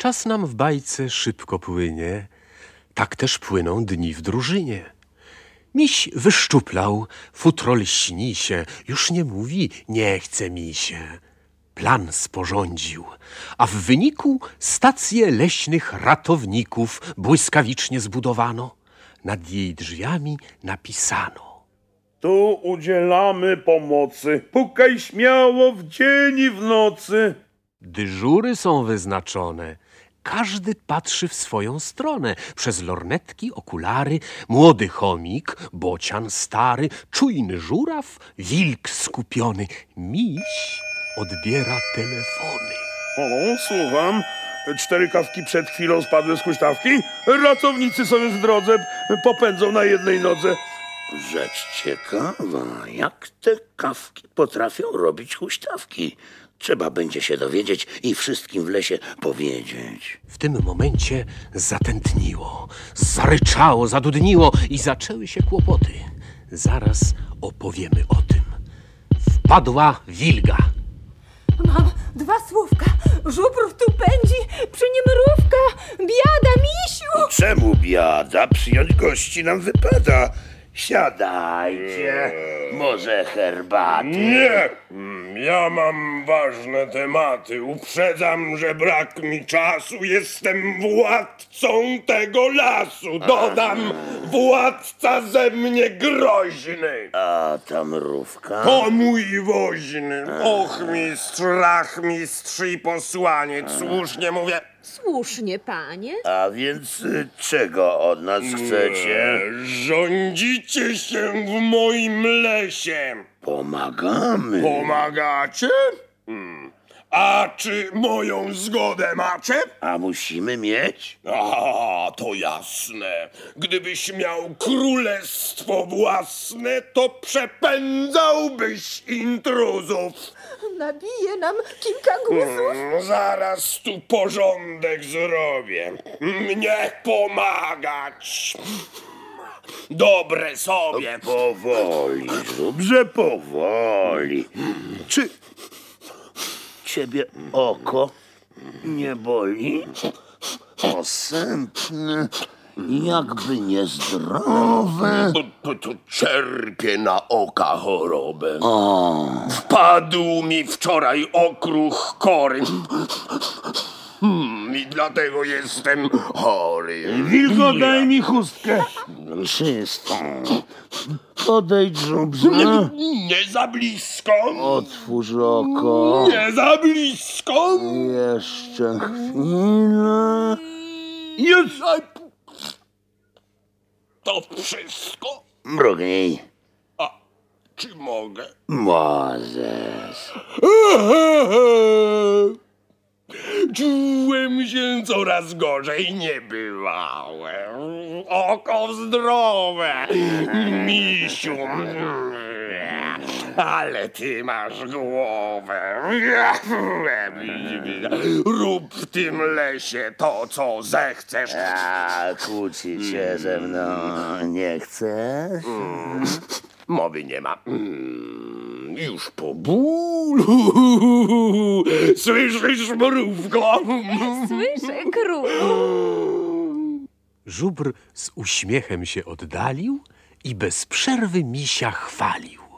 Czas nam w bajce szybko płynie, tak też płyną dni w drużynie. Miś wyszczuplał, futro lśni się, już nie mówi nie chce mi się. Plan sporządził, a w wyniku stację leśnych ratowników błyskawicznie zbudowano. Nad jej drzwiami napisano. Tu udzielamy pomocy. Pukaj śmiało w dzień i w nocy. Dyżury są wyznaczone. Każdy patrzy w swoją stronę. Przez lornetki, okulary, młody chomik, bocian stary, czujny żuraw, wilk skupiony. Miś odbiera telefony. O, słucham. Cztery kawki przed chwilą spadły z huśtawki. Ratownicy są już w drodze. Popędzą na jednej nodze. Rzecz ciekawa, jak te kawki potrafią robić huśtawki. Trzeba będzie się dowiedzieć i wszystkim w lesie powiedzieć. W tym momencie zatętniło, zaryczało, zadudniło i zaczęły się kłopoty. Zaraz opowiemy o tym. Wpadła wilga. Mam dwa słówka. Żubr tu pędzi, przy nim mrówka. Biada, misiu! Czemu biada? Przyjąć gości nam wypada. Siadajcie, może herbaty. Nie! Mm, Ja mam ważne tematy. Uprzedzam, że brak mi czasu. Jestem władcą tego lasu. Dodam, władca ze mnie groźny. A ta mrówka? To mój woźny. Och, mistrz, rachmistrz i posłaniec. Słusznie mówię. Słusznie, panie. A więc y, czego od nas chcecie? Rządzicie się w moim lesie. Pomagamy. Pomagacie? Hmm. A czy moją zgodę macie? A musimy mieć? A, to jasne. Gdybyś miał królestwo własne, to przepędzałbyś intruzów. Nabije nam kilka guzów. Mm, Zaraz tu porządek zrobię. Mnie pomagać. Dobre sobie. Powoli, żubrze, powoli. Czy ciebie oko nie boli? Posępne, jakby niezdrowe. Tu, tu czerpię na oka chorobę. O, Wpadł mi wczoraj okruch kory. Hmm, I dlatego jestem chory. Wilko, daj mi chustkę. czystą. Podejdź, żubrze. Nie za blisko. Otwórz oko. Nie za blisko. Jeszcze chwilę. Już. To wszystko? Mrugnij. A czy mogę? Możesz. Czułem się coraz gorzej, nie bywałem. Oko zdrowe, misiu. Ale ty masz głowę. Rób w tym lesie to, co zechcesz. A kłócić się ze mną nie chcesz? Mowy nie ma. Mm, Już po bólu. Słyszysz, mrówko? Słyszę, królu. Żubr z uśmiechem się oddalił i bez przerwy misia chwalił.